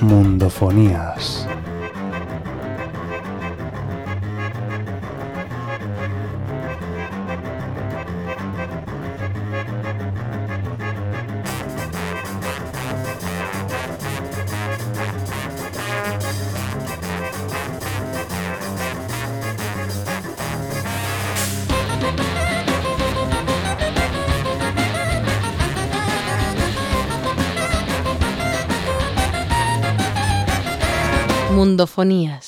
Mundofonías. Mundofonías.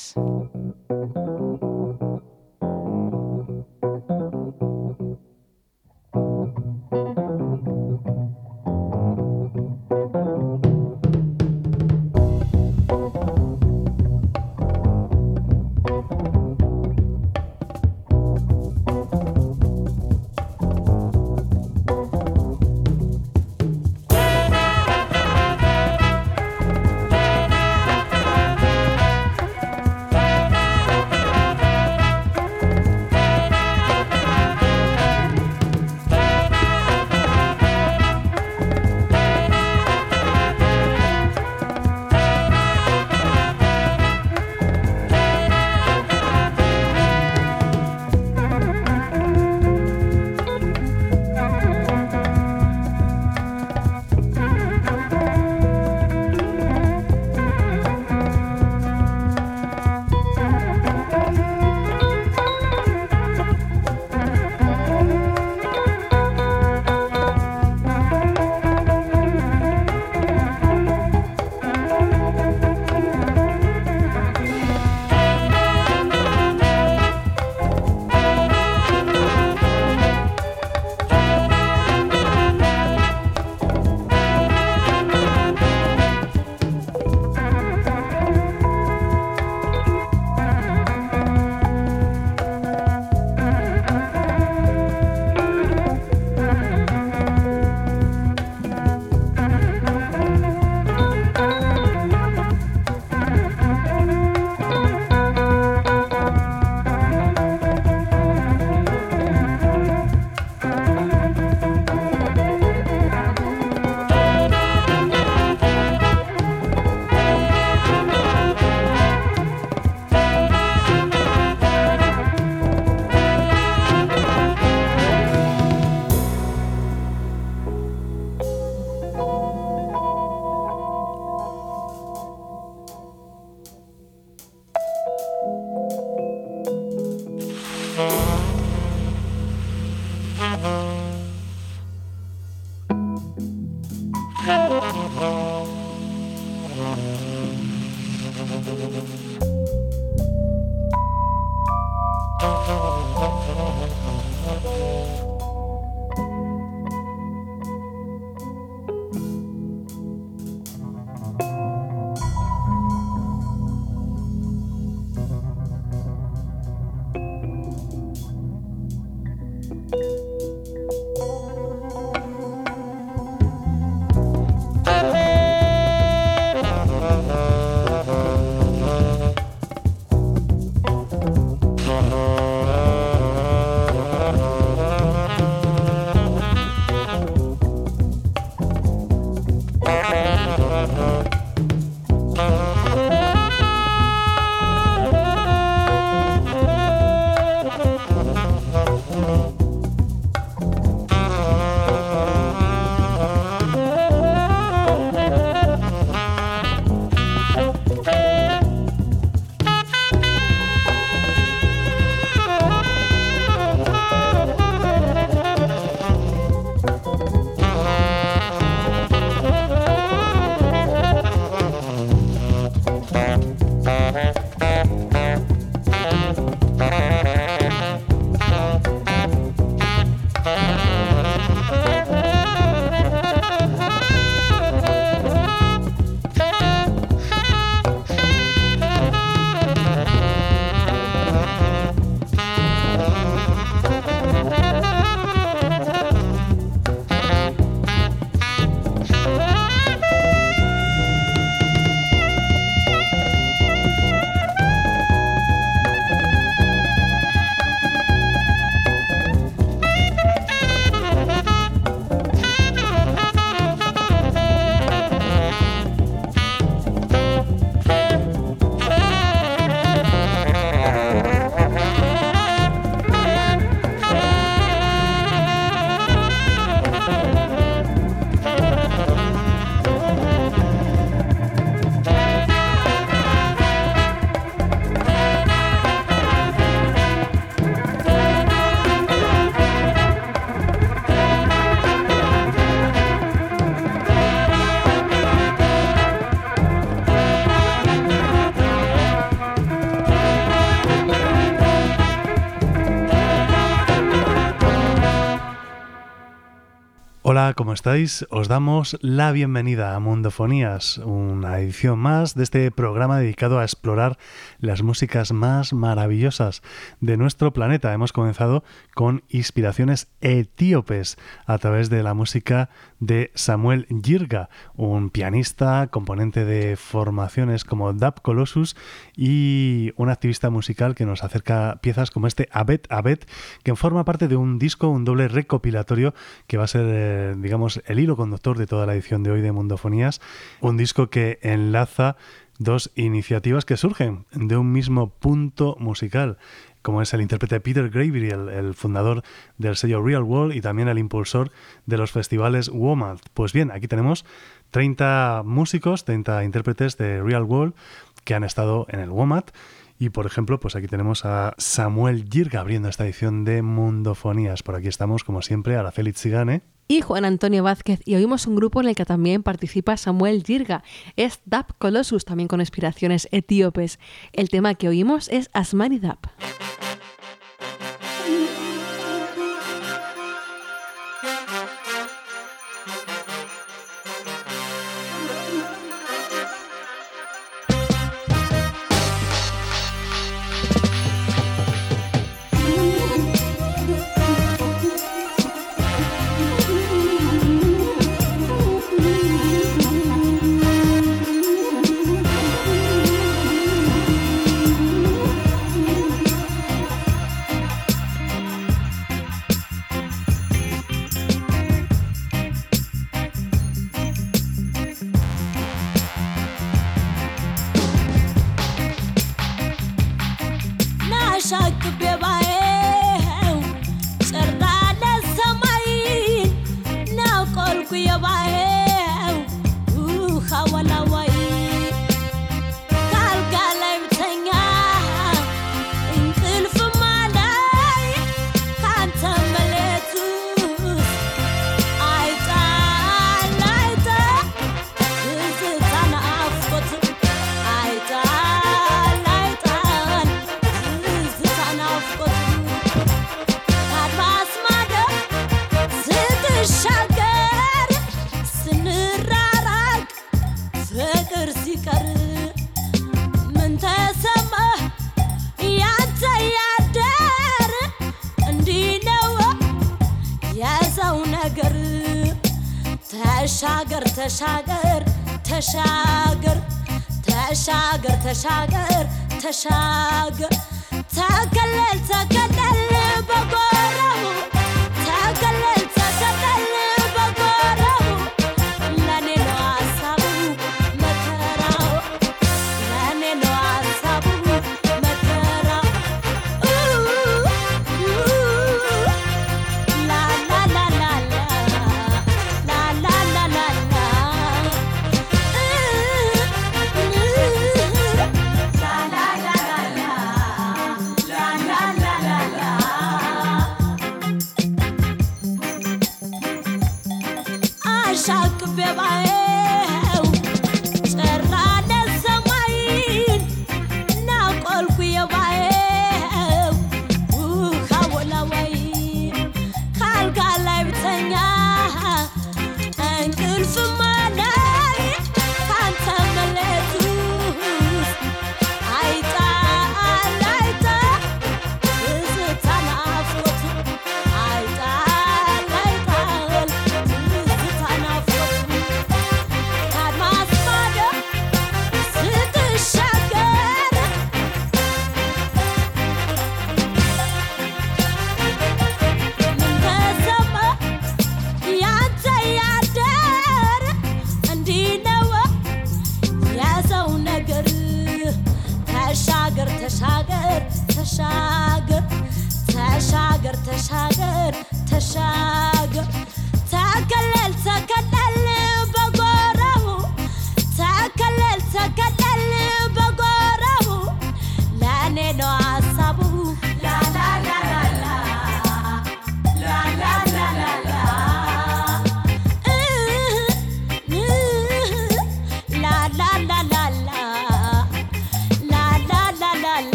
¿Cómo estáis? Os damos la bienvenida a Mundofonías, una edición más de este programa dedicado a explorar las músicas más maravillosas de nuestro planeta. Hemos comenzado con inspiraciones etíopes a través de la música de Samuel Girga, un pianista, componente de formaciones como Dab Colossus y un activista musical que nos acerca piezas como este Abet Abet, que forma parte de un disco, un doble recopilatorio que va a ser eh, digamos, el hilo conductor de toda la edición de hoy de Mundofonías, un disco que enlaza dos iniciativas que surgen de un mismo punto musical, como es el intérprete Peter Gravery, el, fundador del sello Real World y también el impulsor de los festivales WOMAD. Pues bien, aquí tenemos 30 músicos, 30 intérpretes de Real World que han estado en el WOMAD y por ejemplo, pues aquí tenemos a Samuel Girga abriendo esta edición de Mundofonías. Por aquí estamos, como siempre, a la Félix Sigane. Y Juan Antonio Vázquez. Y oímos un grupo en el que también participa Samuel Girga. Es Dap Colossus, también con inspiraciones etíopes. El tema que oímos es Asmani Dap.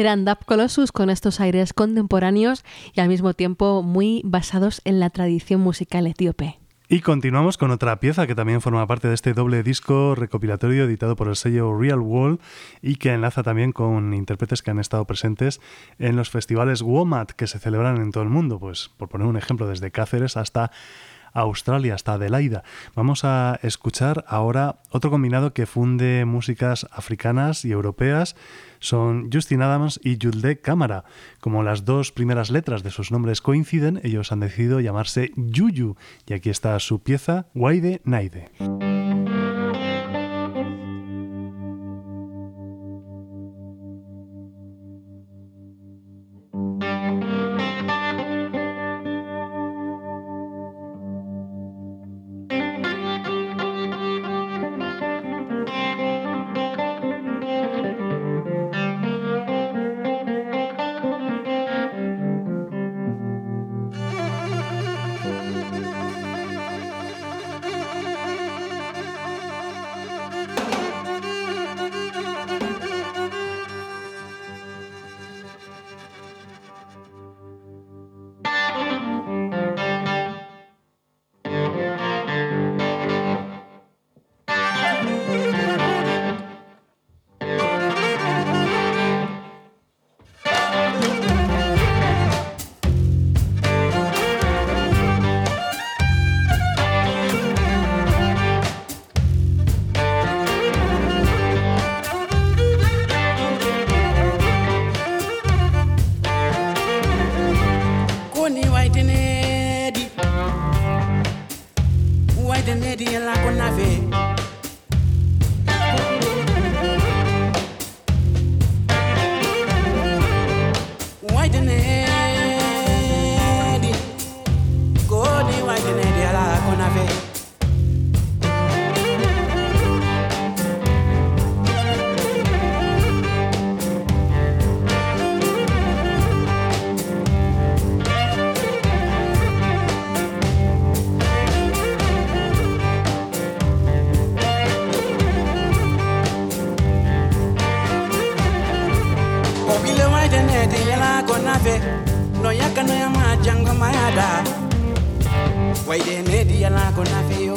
Eran Dub Colossus con estos aires contemporáneos y al mismo tiempo muy basados en la tradición musical etíope. Y continuamos con otra pieza que también forma parte de este doble disco recopilatorio editado por el sello Real World y que enlaza también con intérpretes que han estado presentes en los festivales WOMAD que se celebran en todo el mundo. Pues por poner un ejemplo, desde Cáceres hasta Australia, hasta Adelaida. Vamos a escuchar ahora otro combinado que funde músicas africanas y europeas. Son Justin Adams y Julde Cámara. Como las dos primeras letras de sus nombres coinciden, ellos han decidido llamarse Yuyu. Y aquí está su pieza, Waide Naide. no yakano ya majanga mayada. Waide nedi yalako na fiyo.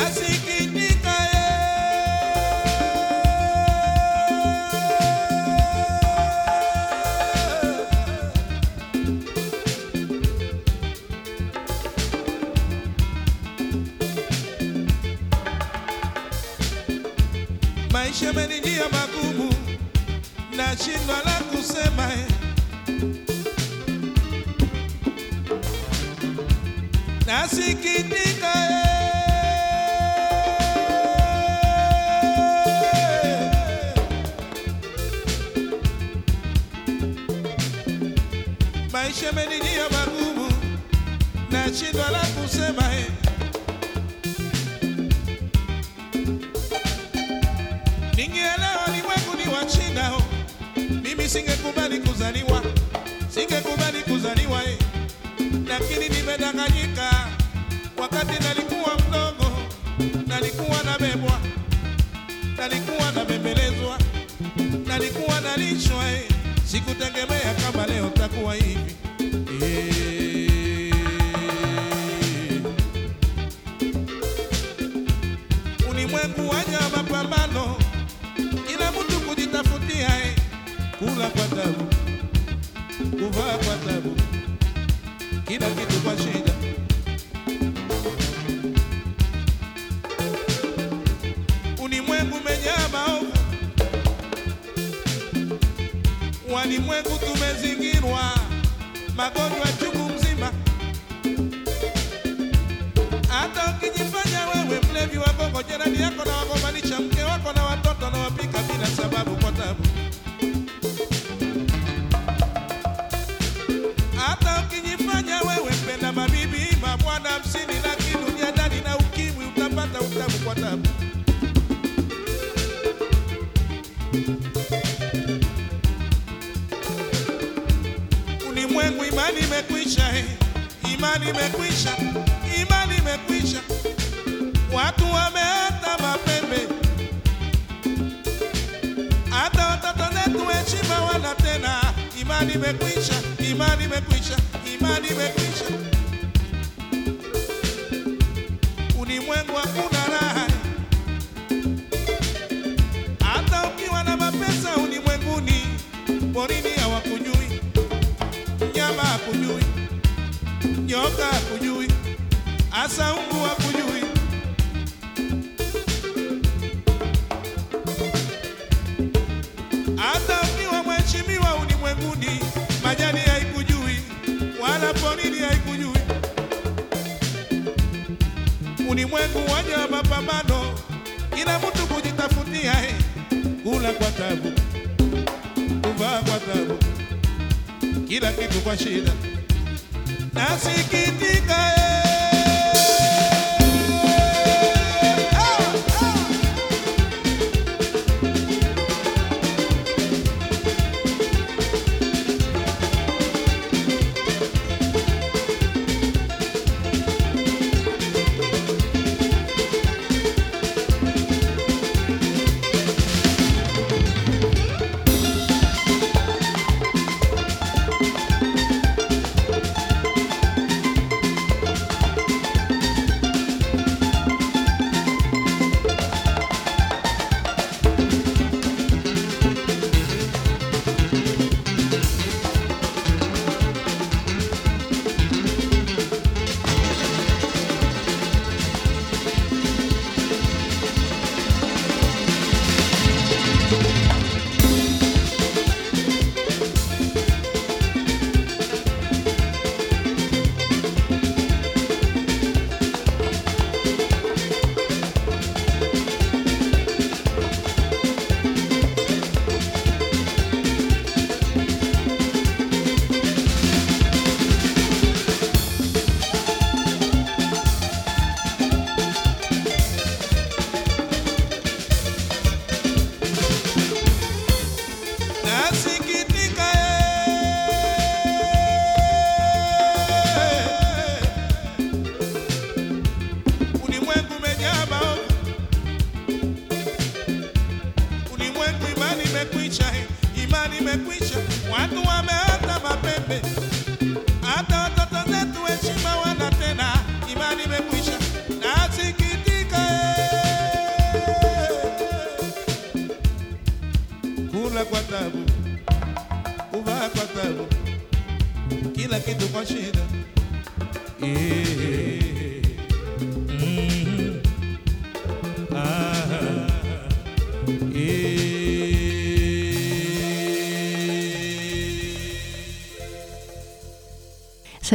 Nasikitika walimwengu tumezingirwa, magonjwa chungu mzima. Hata ukijifanya wewe mlevi wa gongo, jirani yako na wagombanisha imani imekwisha, imani imekwisha, watu wameota mapembe, hata watoto zetu heshima wana tena. Imani imekwisha, imani imekwisha, imani imekwisha. Nyoka hakujui, hasa umbu hakujui. Hata ukiwa mheshimiwa ulimwenguni, majani haikujui wala porini haikujui. ulimwengu waja wa mapambano, kila mtu kujitafutia, eh, kula kwa tabu, kuvaa kwa tabu, kila kitu kwa shida. Nasikitika eh.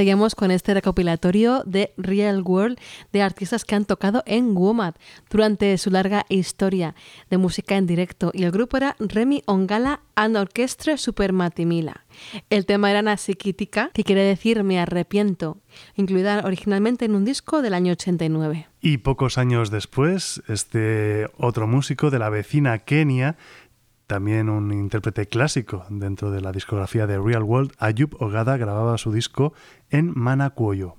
Con este recopilatorio de Real World de artistas que han tocado en WOMAD durante su larga historia de música en directo y el grupo era Remy Ongala and Orchestra Super Matimila. El tema era Nasikitika, que quiere decir me arrepiento, incluida originalmente en un disco del año 89. Y pocos años después, este otro músico de la vecina Kenia, también un intérprete clásico dentro de la discografía de Real World, Ayub Ogada grababa su disco en Manacuoyo.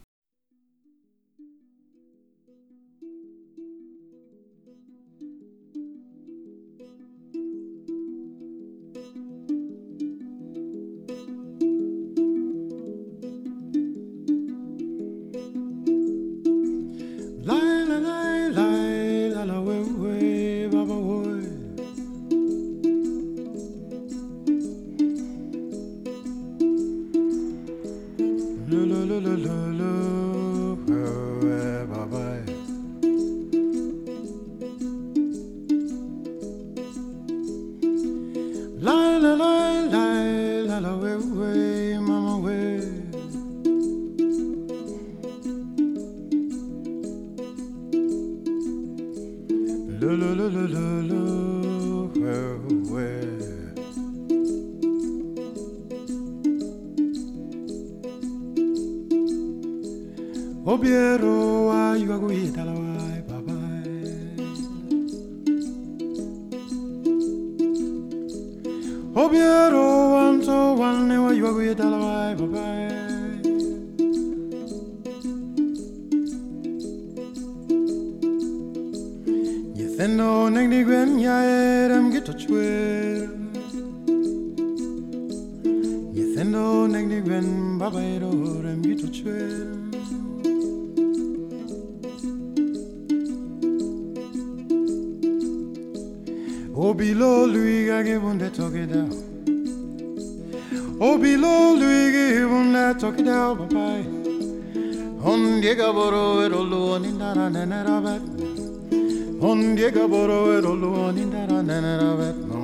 ndiega boro ero luoni ndara nenera vet no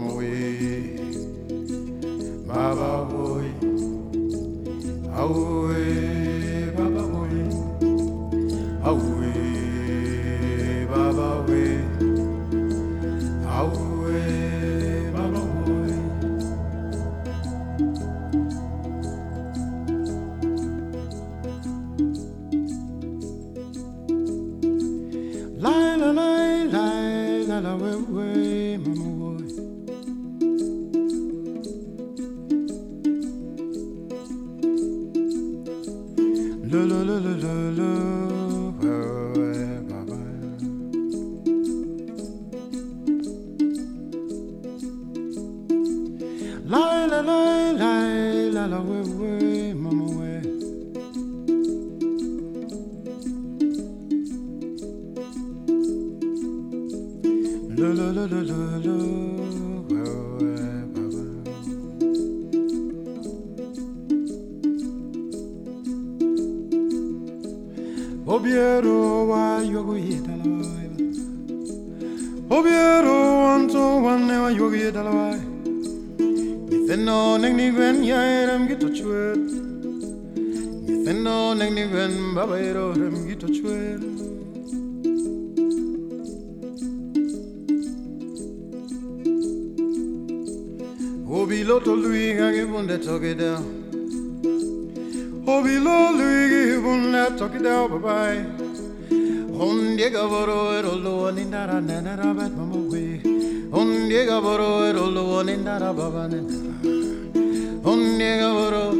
baba boy away Obi Obilo to luiga gibunde togida. Obilo luigi bunde togida bye bye. Onde gavoro ero lo nindara nenera bet mamogwe. Onde gavoro ero lo nindara baba nenera. Onde gavoro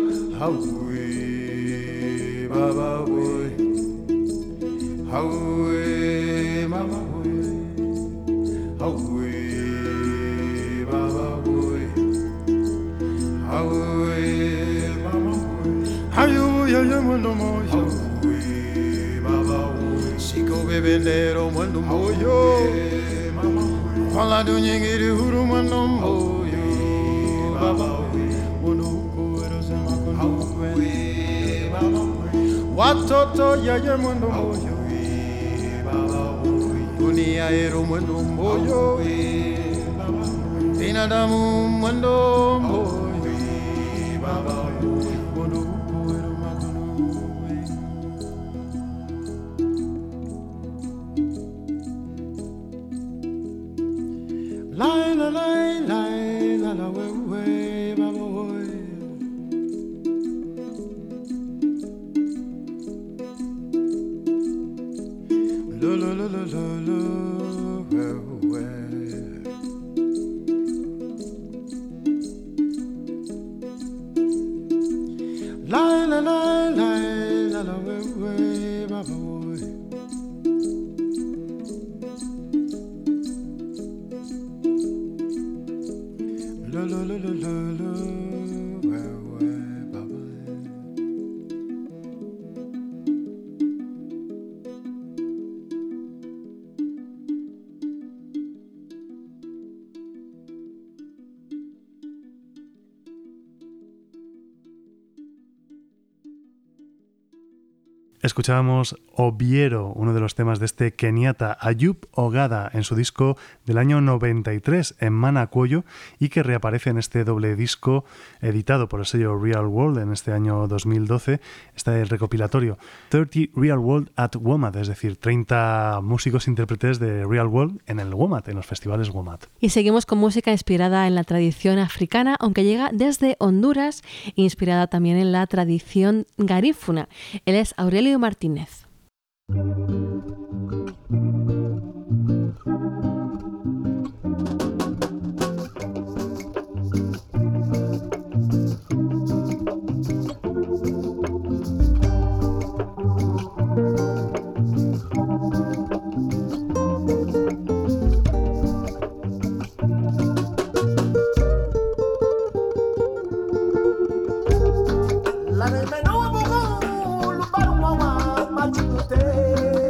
we baba we how we. belero mwendo moyo. Kwala dunyingiri huru mwendo moyo. Baba we Unuku erose makundu kwe Watoto yaye mwendo moyo. Dunia ero mwendo moyo. Binadamu mwendo moyo. La la la la la la we we baba we. La la la la la la Escuchábamos Obiero, uno de los temas de este keniata Ayub Ogada en su disco del año 93 en Manacuoyo y que reaparece en este doble disco editado por el sello Real World en este año 2012. Está el recopilatorio 30 Real World at WOMAD, es decir, 30 músicos intérpretes de Real World en el WOMAD, en los festivales WOMAD. Y seguimos con música inspirada en la tradición africana, aunque llega desde Honduras, inspirada también en la tradición garífuna. Él es Aurelio Martínez. yeah.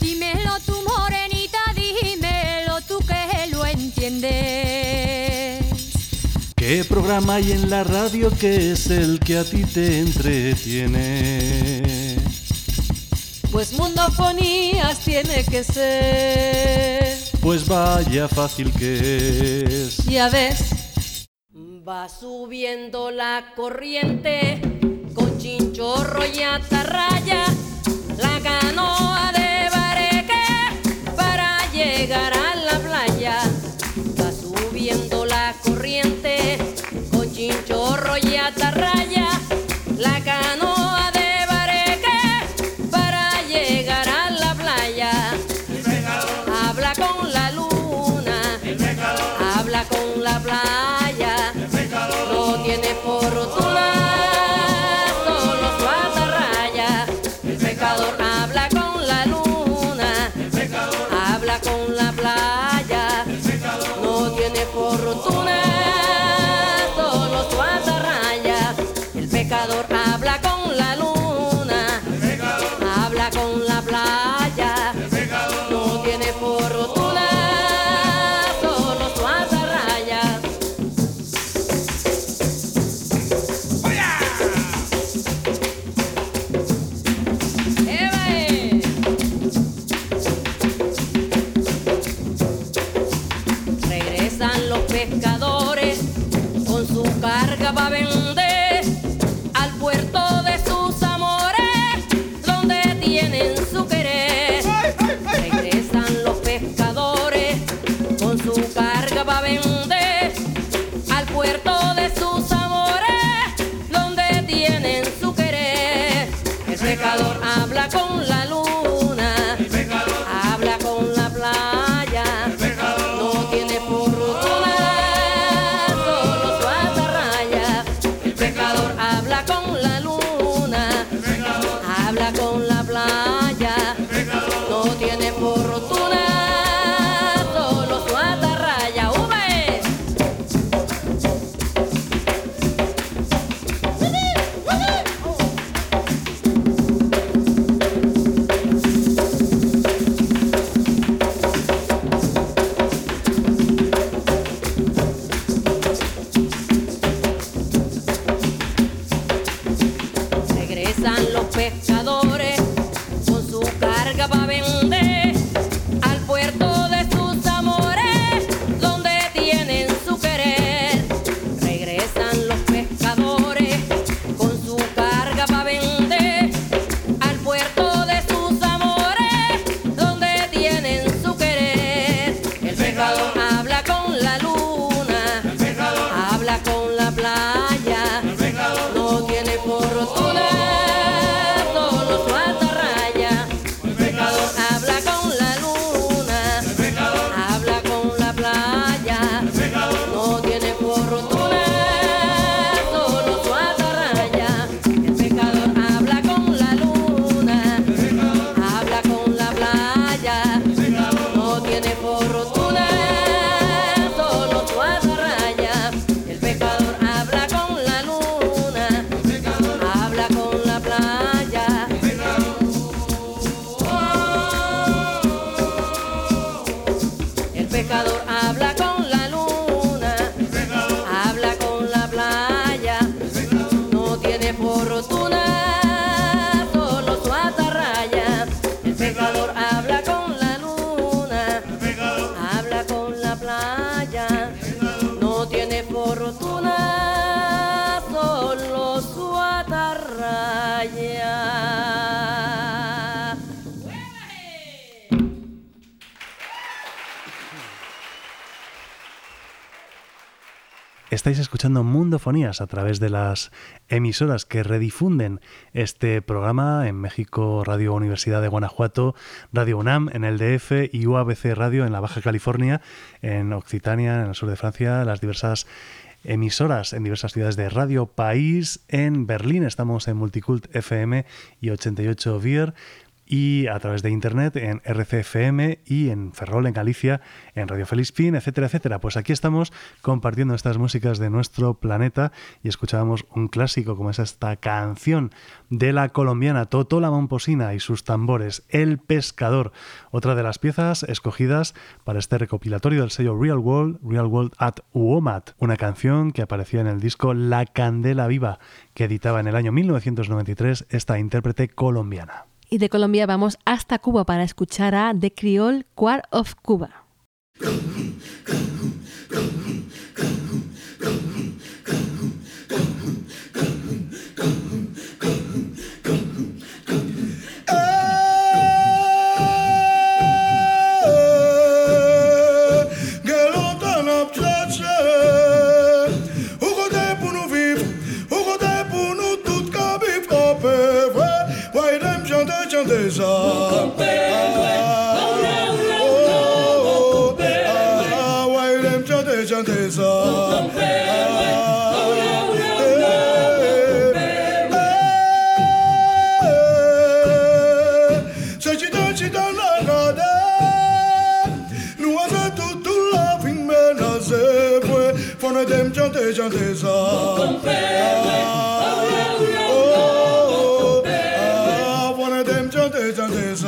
Dímelo tú, morenita, dímelo tú que lo entiendes. ¿Qué programa hay en la radio que es el que a ti te entretiene? Pues mundofonías tiene que ser. Pues vaya fácil que es. Ya ves, va subiendo la corriente chinchorro y atarraya. La canoa de bareque para llegar a la playa. Va subiendo la corriente con chinchorro y atarraya. Regresan Estáis escuchando Mundofonías a través de las emisoras que redifunden este programa en México, Radio Universidad de Guanajuato, Radio UNAM en el DF y UABC Radio en la Baja California, en Occitania, en el sur de Francia, las diversas emisoras en diversas ciudades de Radio País. En Berlín estamos en Multicult FM y 88 Vier y a través de internet en RCFM y en Ferrol, en Galicia, en Radio Felispín, etcétera, etcétera. Pues aquí estamos compartiendo estas músicas de nuestro planeta y escuchábamos un clásico como es esta canción de la colombiana Totó la Momposina y sus tambores, El Pescador, otra de las piezas escogidas para este recopilatorio del sello Real World, Real World at Uomat, una canción que aparecía en el disco La Candela Viva, que editaba en el año 1993 esta intérprete colombiana. Y de Colombia vamos hasta Cuba para escuchar a The Creole Choir of Cuba. up Jesus is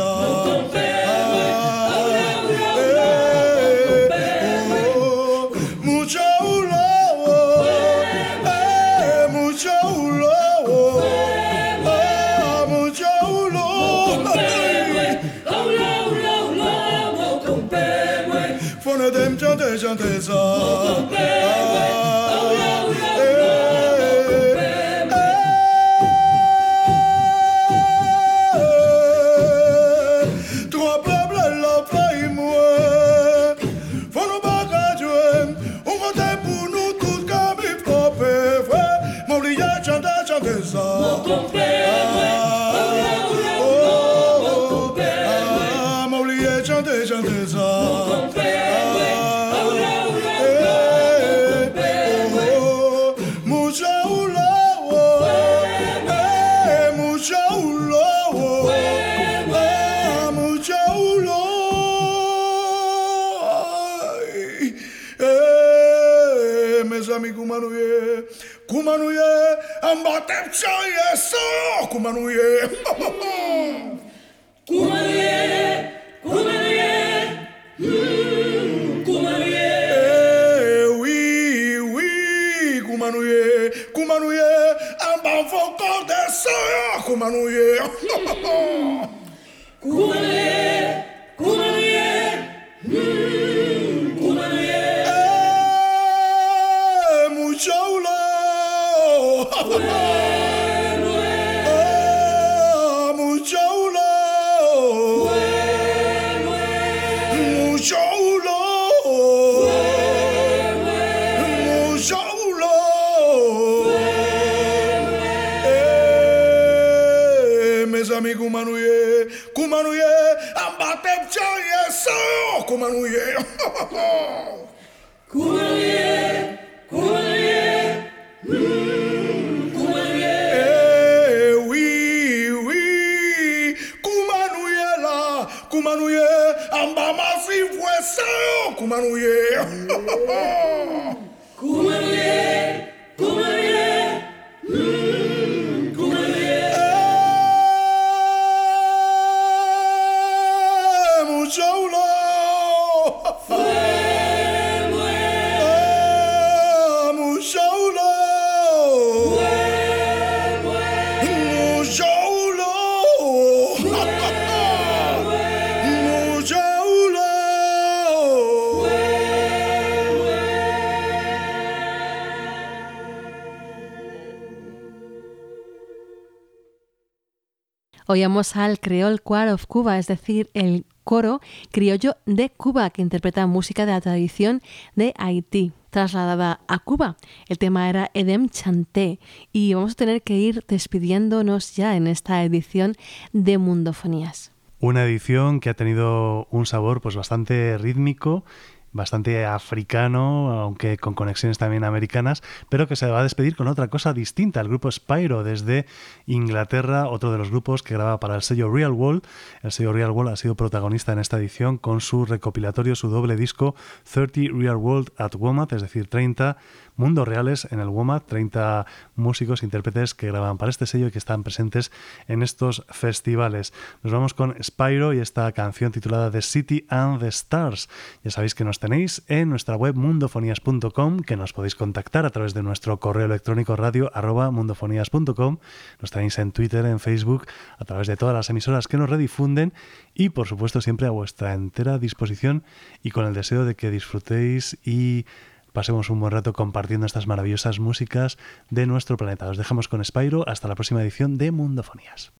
Já ia só, como não ia. Como não ia, como não ia, como não ia. Eu ia, eu ia, como não ia, como não ia. Amba, vou acordar só, como não ia. Oíamos al Creole Choir of Cuba, es decir, el coro criollo de Cuba que interpreta música de la tradición de Haití trasladada a Cuba. El tema era Edem Chanté y vamos a tener que ir despidiéndonos ya en esta edición de Mundofonías. Una edición que ha tenido un sabor pues bastante rítmico bastante africano, aunque con conexiones también americanas, pero que se va a despedir con otra cosa distinta, el grupo Spyro desde Inglaterra, otro de los grupos que graba para el sello Real World. El sello Real World ha sido protagonista en esta edición con su recopilatorio, su doble disco 30 Real World at Womat, es decir, 30 mundos reales en el WOMAD, 30 músicos, intérpretes que graban para este sello y que están presentes en estos festivales. Nos vamos con Spyro y esta canción titulada The City and the Stars. Ya sabéis que nos tenéis en nuestra web mundofonías.com, que nos podéis contactar a través de nuestro correo electrónico radio arroba. Nos tenéis en Twitter, en Facebook, a través de todas las emisoras que nos redifunden y por supuesto siempre a vuestra entera disposición y con el deseo de que disfrutéis y pasemos un buen rato compartiendo estas maravillosas músicas de nuestro planeta. Os dejamos con Spyro hasta la próxima edición de Mundofonías.